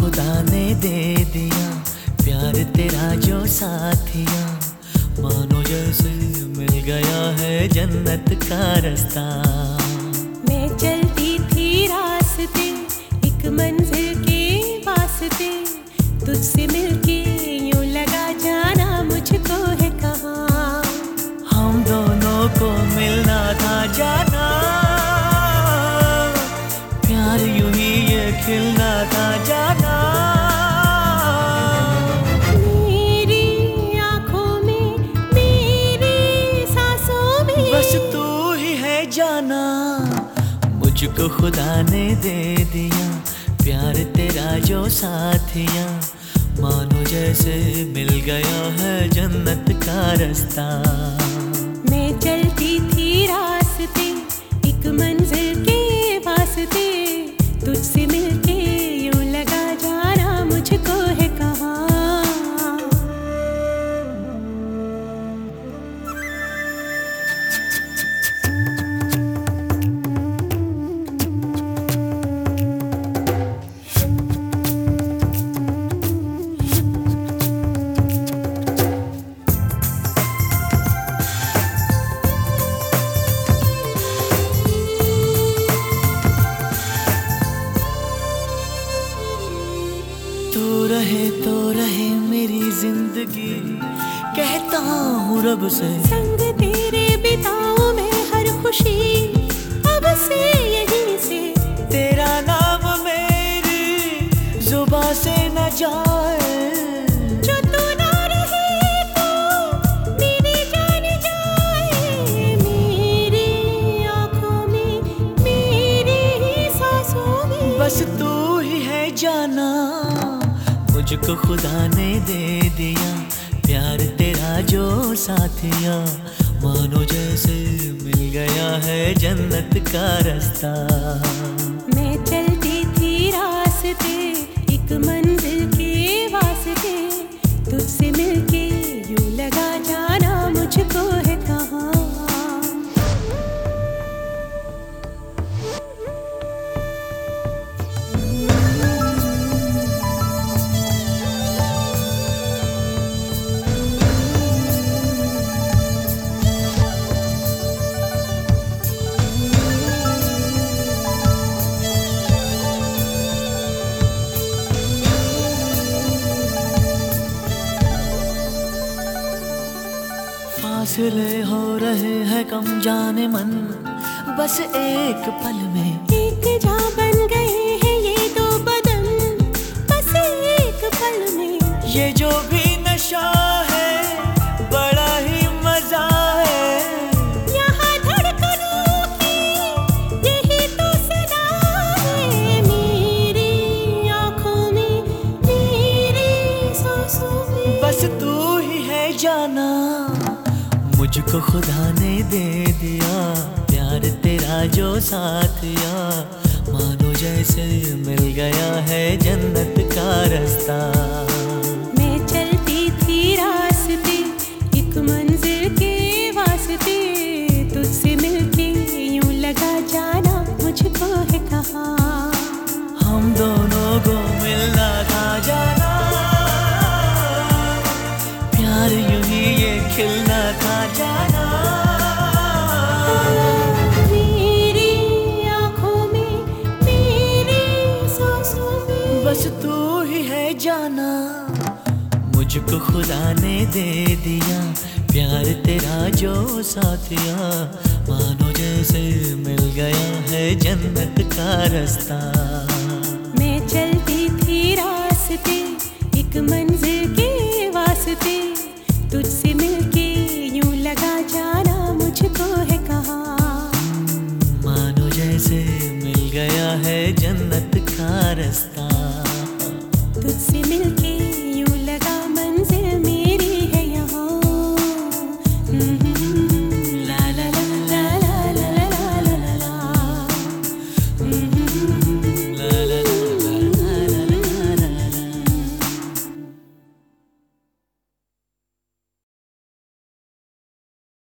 खुदा ने दे दिया। प्यार तेरा जो साथिया। मानो जैसे मिल गया है जन्नत का रास्ता। मैं चलती थी रास्ते एक मंजिल के वास्ते। तुझसे मिलके यूँ लगा जाना मुझको है कहाँ। हम दोनों को मिलना था जाना खिलना था जाना। मेरी आँखों में मेरी सांसों में बस तू ही है जाना। मुझको खुदा ने दे दिया। प्यार तेरा जो साथिया। मानो जैसे मिल गया है जन्नत का रास्ता। मैं चलती थी रास्ते एक मंजिल के वास्ते। तू रहे तो रहे मेरी ज़िंदगी। कहता हूँ रब से। संग तेरे बिताऊं मैं हर खुशी। अब से यहीं से। तेरा नाम मेरी जुबा से न जाए। जो तू ना रहे तो मेरी जान जाए। मेरी आँखों में मेरी ही सांसों में। बस तू मुझको खुदा ने दे दिया। प्यार तेरा जो साथिया, मानो जैसे मिल गया है जन्नत का रास्ता। मैं चलती थी रास्ते, एक मंजिल फासले हो रहे हैं कम जाने मन। बस एक पल में। एक जा बन गए हैं ये दो बदन। बस एक पल में। ये जो भी नशा है बड़ा ही मज़ा है। यहाँ धड़कनों की यही तो सदा है। मेरी आँखों में मेरी सांसों में। बस तू ही है जाना। मुझको खुदा ने दे दिया, प्यार तेरा जो साथ या। मानो जैसे मिल गया है जन्नत का रास्ता। मुझको खुदा ने दे दिया। प्यार तेरा जो साथिया मानो जैसे मिल गया है जन्नत का रास्ता। मैं चलती थी रास्ते एक मंजिल के वास्ते। तुझसे मिलके यूँ लगा जाना मुझको है कहा। मानो जैसे मिल गया है जन्नत का रास्ता।